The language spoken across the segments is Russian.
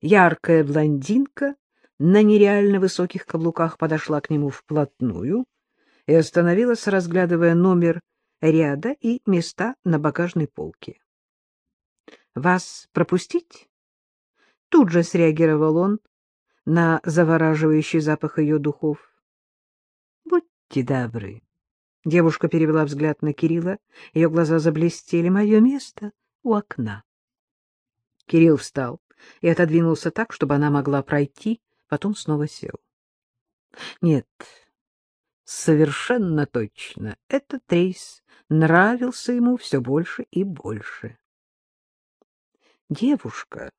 Яркая блондинка на нереально высоких каблуках подошла к нему вплотную и остановилась, разглядывая номер ряда и места на багажной полке. — Вас пропустить? Тут же среагировал он на завораживающий запах ее духов. — Будьте добры. Девушка перевела взгляд на Кирилла, ее глаза заблестели. — Мое место у окна. Кирилл встал и отодвинулся так, чтобы она могла пройти, потом снова сел. Нет, совершенно точно, этот рейс нравился ему все больше и больше. Девушка.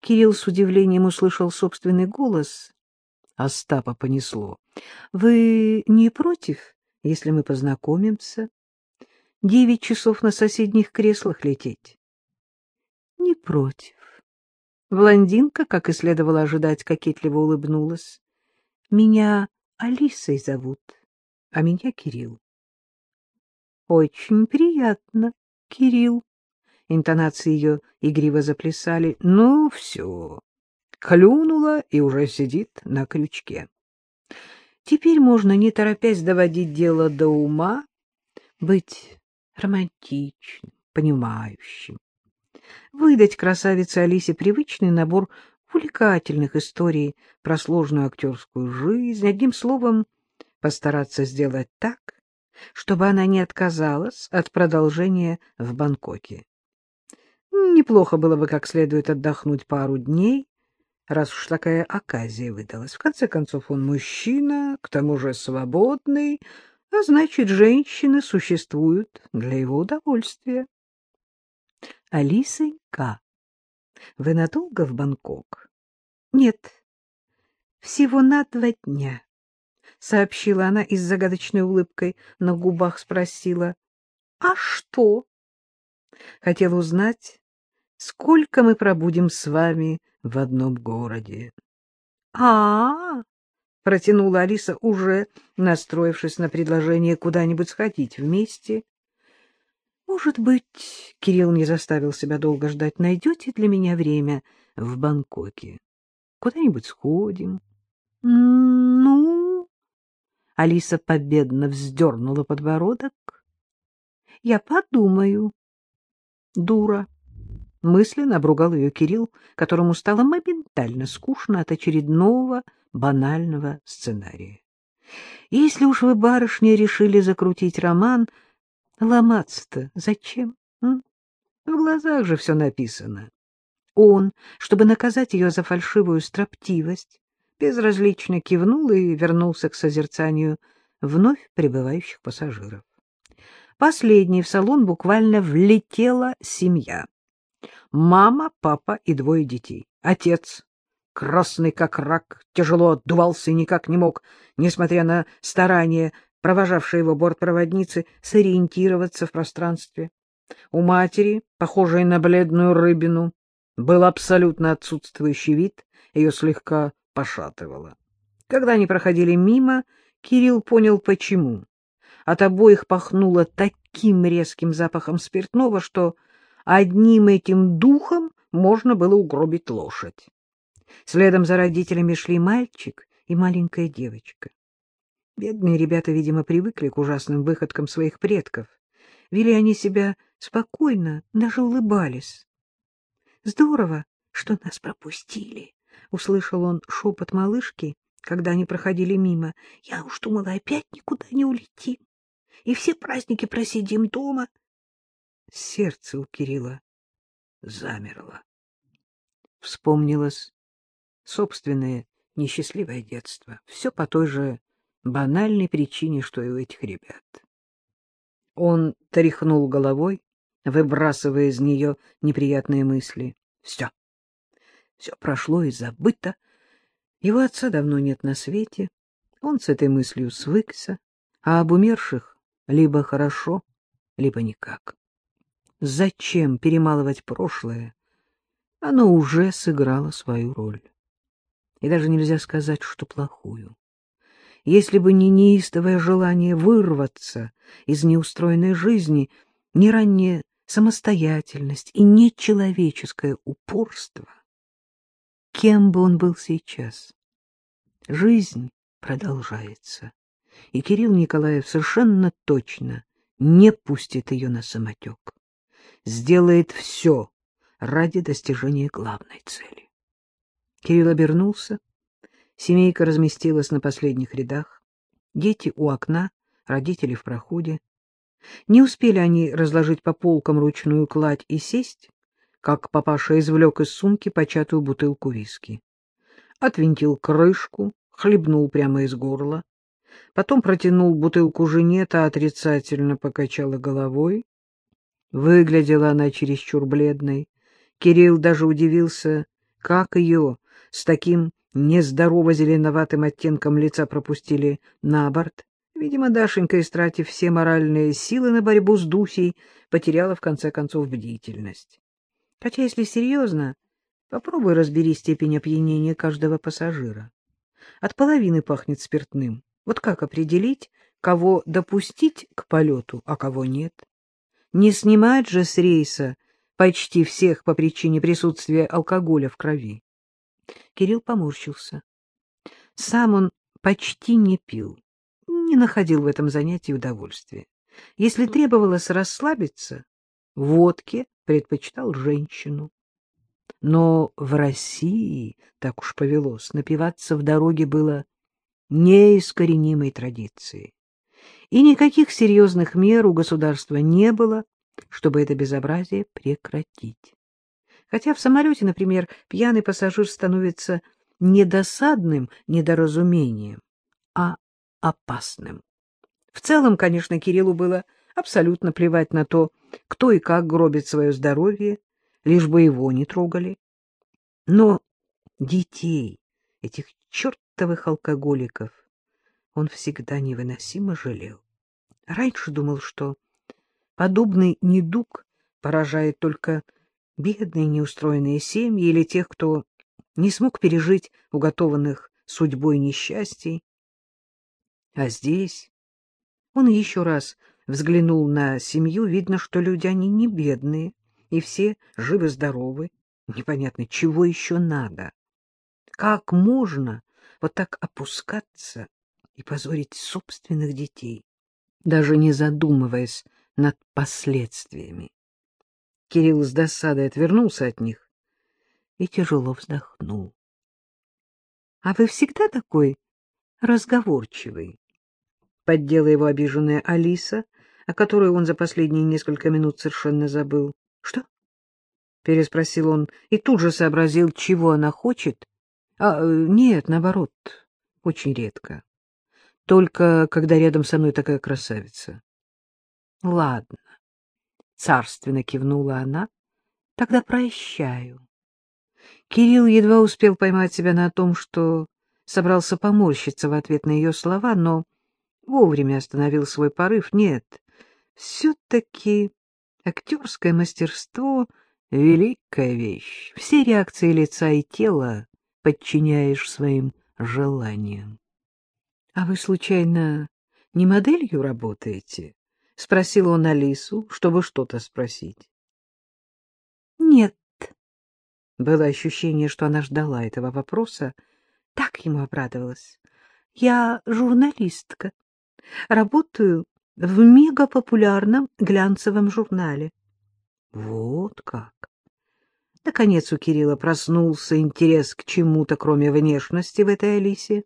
Кирилл с удивлением услышал собственный голос. Остапа понесло. — Вы не против, если мы познакомимся? Девять часов на соседних креслах лететь? — Не против. Блондинка, как и следовало ожидать, кокетливо улыбнулась. — Меня Алисой зовут, а меня Кирилл. — Очень приятно, Кирилл. Интонации ее игриво заплясали. Ну, все. Клюнула и уже сидит на крючке. Теперь можно, не торопясь, доводить дело до ума, быть романтичным, понимающим, выдать красавице Алисе привычный набор увлекательных историй про сложную актерскую жизнь, одним словом, постараться сделать так, чтобы она не отказалась от продолжения в Бангкоке. Неплохо было бы как следует отдохнуть пару дней, раз уж такая оказия выдалась. В конце концов, он мужчина, к тому же свободный, а значит, женщины существуют для его удовольствия. Алисонька, вы надолго в Бангкок? Нет, всего на два дня, — сообщила она и с загадочной улыбкой на губах спросила. — А что? Хотела узнать, сколько мы пробудем с вами в одном городе. А — -а, протянула Алиса, уже настроившись на предложение куда-нибудь сходить вместе. Может быть, Кирилл не заставил себя долго ждать, найдете для меня время в Бангкоке? Куда-нибудь сходим? Ну? Алиса победно вздернула подбородок. Я подумаю. Дура. Мысленно обругал ее Кирилл, которому стало моментально скучно от очередного банального сценария. Если уж вы, барышни, решили закрутить роман, Ломаться-то зачем? М? В глазах же все написано. Он, чтобы наказать ее за фальшивую строптивость, безразлично кивнул и вернулся к созерцанию вновь прибывающих пассажиров. Последней в салон буквально влетела семья. Мама, папа и двое детей. Отец, красный как рак, тяжело отдувался и никак не мог, несмотря на старания провожавшей его бортпроводницы, сориентироваться в пространстве. У матери, похожей на бледную рыбину, был абсолютно отсутствующий вид, ее слегка пошатывало. Когда они проходили мимо, Кирилл понял, почему. От обоих пахнуло таким резким запахом спиртного, что одним этим духом можно было угробить лошадь. Следом за родителями шли мальчик и маленькая девочка. Бедные ребята, видимо, привыкли к ужасным выходкам своих предков. Вели они себя спокойно, даже улыбались. — Здорово, что нас пропустили, — услышал он шепот малышки, когда они проходили мимо. — Я уж думала, опять никуда не улетим. И все праздники просидим дома. Сердце у Кирилла замерло. Вспомнилось собственное несчастливое детство. Все по той же банальной причине, что и у этих ребят. Он тряхнул головой, выбрасывая из нее неприятные мысли. Все. Все прошло и забыто. Его отца давно нет на свете. Он с этой мыслью свыкся, а об умерших либо хорошо, либо никак. Зачем перемалывать прошлое? Оно уже сыграло свою роль. И даже нельзя сказать, что плохую если бы не неистовое желание вырваться из неустроенной жизни, не ранняя самостоятельность и нечеловеческое упорство, кем бы он был сейчас. Жизнь продолжается, и Кирилл Николаев совершенно точно не пустит ее на самотек. Сделает все ради достижения главной цели. Кирилл обернулся. Семейка разместилась на последних рядах. Дети у окна, родители в проходе. Не успели они разложить по полкам ручную кладь и сесть, как папаша извлек из сумки початую бутылку виски. Отвинтил крышку, хлебнул прямо из горла. Потом протянул бутылку жене, та отрицательно покачала головой. Выглядела она чересчур бледной. Кирилл даже удивился, как ее с таким нездорово-зеленоватым оттенком лица пропустили на борт. Видимо, Дашенька, истратив все моральные силы на борьбу с Дусей, потеряла в конце концов бдительность. Хотя, если серьезно, попробуй разбери степень опьянения каждого пассажира. От половины пахнет спиртным. Вот как определить, кого допустить к полету, а кого нет? Не снимать же с рейса почти всех по причине присутствия алкоголя в крови. Кирилл поморщился. Сам он почти не пил, не находил в этом занятии удовольствия. Если требовалось расслабиться, водке предпочитал женщину. Но в России, так уж повелось, напиваться в дороге было неискоренимой традицией. И никаких серьезных мер у государства не было, чтобы это безобразие прекратить. Хотя в самолете, например, пьяный пассажир становится не досадным недоразумением, а опасным. В целом, конечно, Кириллу было абсолютно плевать на то, кто и как гробит свое здоровье, лишь бы его не трогали. Но детей, этих чертовых алкоголиков, он всегда невыносимо жалел. Раньше думал, что подобный недуг поражает только бедные неустроенные семьи или тех, кто не смог пережить уготованных судьбой несчастий. А здесь он еще раз взглянул на семью, видно, что люди они не бедные, и все живы-здоровы. Непонятно, чего еще надо. Как можно вот так опускаться и позорить собственных детей, даже не задумываясь над последствиями? Кирилл с досадой отвернулся от них и тяжело вздохнул. — А вы всегда такой разговорчивый? — поддела его обиженная Алиса, о которой он за последние несколько минут совершенно забыл. — Что? — переспросил он и тут же сообразил, чего она хочет. — А, э, нет, наоборот, очень редко. Только когда рядом со мной такая красавица. — Ладно, — царственно кивнула она, — тогда прощаю. Кирилл едва успел поймать себя на том, что собрался поморщиться в ответ на ее слова, но вовремя остановил свой порыв. Нет, все-таки актерское мастерство — великая вещь. Все реакции лица и тела подчиняешь своим желаниям. — А вы, случайно, не моделью работаете? — спросил он Алису, чтобы что-то спросить. — Нет. Было ощущение, что она ждала этого вопроса. Так ему обрадовалась. — Я журналистка. Работаю в мегапопулярном глянцевом журнале. Вот как! Наконец у Кирилла проснулся интерес к чему-то, кроме внешности в этой Алисе.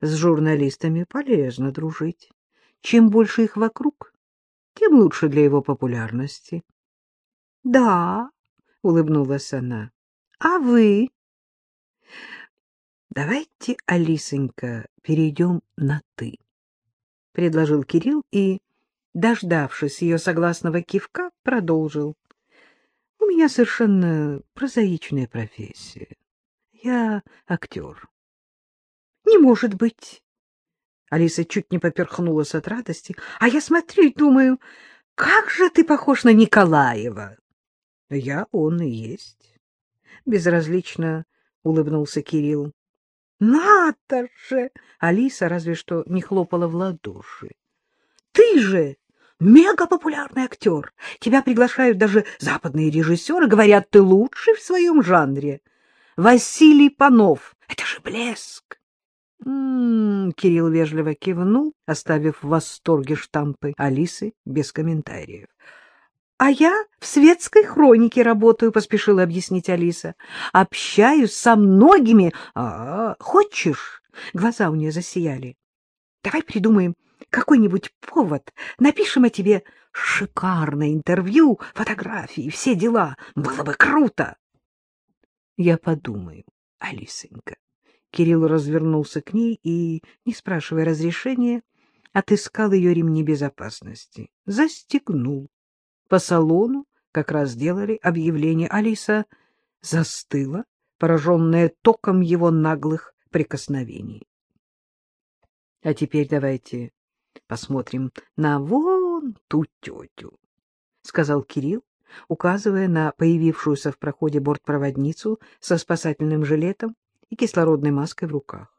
С журналистами полезно дружить. Чем больше их вокруг, тем лучше для его популярности. — Да, — улыбнулась она. — А вы? — Давайте, Алисонька, перейдем на «ты». — предложил Кирилл и, дождавшись ее согласного кивка, продолжил. — У меня совершенно прозаичная профессия. Я актер. — Не может быть! Алиса чуть не поперхнулась от радости. — А я смотрю и думаю, как же ты похож на Николаева! — Я он и есть. Безразлично улыбнулся Кирилл. Надо же! Алиса разве что не хлопала в ладоши. Ты же мегапопулярный актер. Тебя приглашают даже западные режиссеры, говорят, ты лучший в своем жанре. Василий Панов. Это же блеск! М -м -м, Кирилл вежливо кивнул, оставив в восторге штампы Алисы без комментариев. — А я в светской хронике работаю, — поспешила объяснить Алиса. — Общаюсь со многими. -а хочешь? Глаза у нее засияли. — Давай придумаем какой-нибудь повод. Напишем о тебе шикарное интервью, фотографии, все дела. Было бы круто. — Я подумаю, Алисонька. Кирилл развернулся к ней и, не спрашивая разрешения, отыскал ее ремни безопасности. Застегнул. По салону как раз делали объявление. Алиса застыла, пораженная током его наглых прикосновений. — А теперь давайте посмотрим на вон ту тетю, — сказал Кирилл, указывая на появившуюся в проходе бортпроводницу со спасательным жилетом и кислородной маской в руках.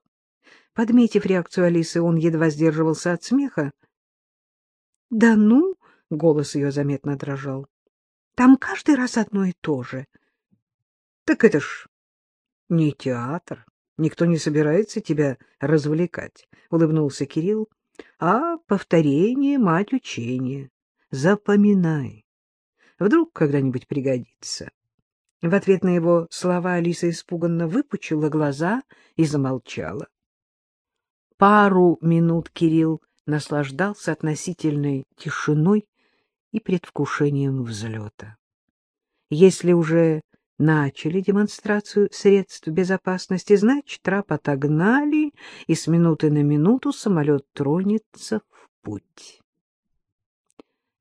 Подметив реакцию Алисы, он едва сдерживался от смеха. — Да ну! — голос ее заметно дрожал. — Там каждый раз одно и то же. — Так это ж не театр. Никто не собирается тебя развлекать, — улыбнулся Кирилл. — А повторение — мать учения. Запоминай. Вдруг когда-нибудь пригодится. В ответ на его слова Алиса испуганно выпучила глаза и замолчала. Пару минут Кирилл наслаждался относительной тишиной и предвкушением взлета. Если уже начали демонстрацию средств безопасности, значит, трап отогнали, и с минуты на минуту самолет тронется в путь.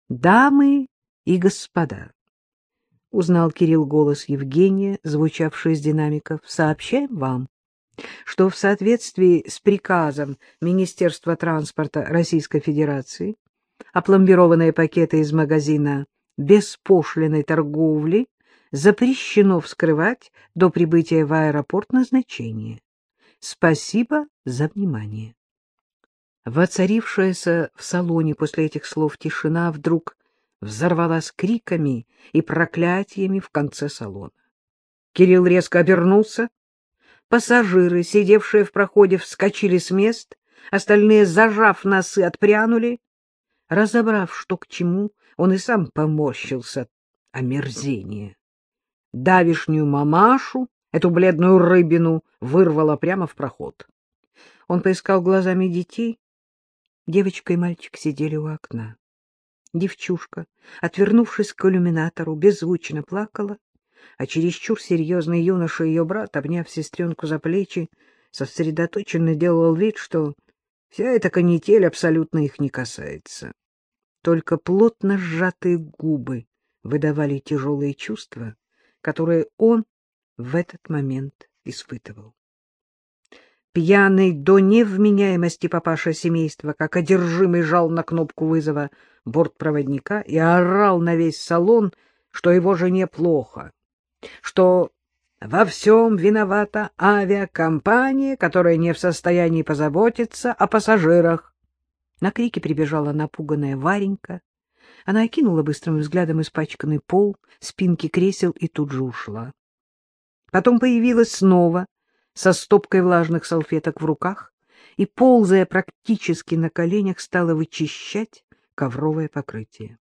Дамы и господа, узнал Кирилл голос Евгения, звучавший из динамиков, сообщаем вам, что в соответствии с приказом Министерства транспорта Российской Федерации опломбированные пакеты из магазина беспошлиной торговли запрещено вскрывать до прибытия в аэропорт назначения. Спасибо за внимание. Воцарившаяся в салоне после этих слов тишина вдруг взорвалась криками и проклятиями в конце салона. Кирилл резко обернулся. Пассажиры, сидевшие в проходе, вскочили с мест, остальные, зажав носы, отпрянули. Разобрав, что к чему, он и сам поморщился от омерзения. Давишнюю мамашу, эту бледную рыбину, вырвало прямо в проход. Он поискал глазами детей. Девочка и мальчик сидели у окна. Девчушка, отвернувшись к иллюминатору, беззвучно плакала, а чересчур серьезный юноша, ее брат, обняв сестренку за плечи, сосредоточенно делал вид, что вся эта канитель абсолютно их не касается. Только плотно сжатые губы выдавали тяжелые чувства, которые он в этот момент испытывал. Пьяный до невменяемости папаша семейства, как одержимый, жал на кнопку вызова бортпроводника и орал на весь салон, что его жене плохо, что во всем виновата авиакомпания, которая не в состоянии позаботиться о пассажирах. На крики прибежала напуганная Варенька. Она окинула быстрым взглядом испачканный пол, спинки кресел и тут же ушла. Потом появилась снова со стопкой влажных салфеток в руках и, ползая практически на коленях, стала вычищать ковровое покрытие.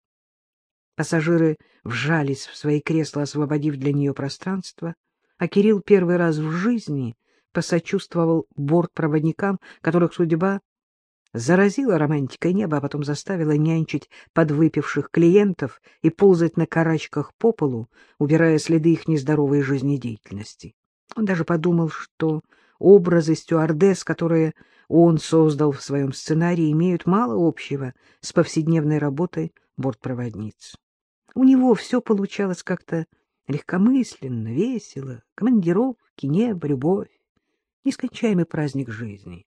Пассажиры вжались в свои кресла, освободив для нее пространство, а Кирилл первый раз в жизни посочувствовал бортпроводникам, которых судьба заразила романтикой неба, а потом заставила нянчить подвыпивших клиентов и ползать на карачках по полу, убирая следы их нездоровой жизнедеятельности. Он даже подумал, что образы стюардесс, которые он создал в своем сценарии, имеют мало общего с повседневной работой бортпроводниц. У него все получалось как-то легкомысленно, весело, командировки, небо, любовь, нескончаемый праздник жизни.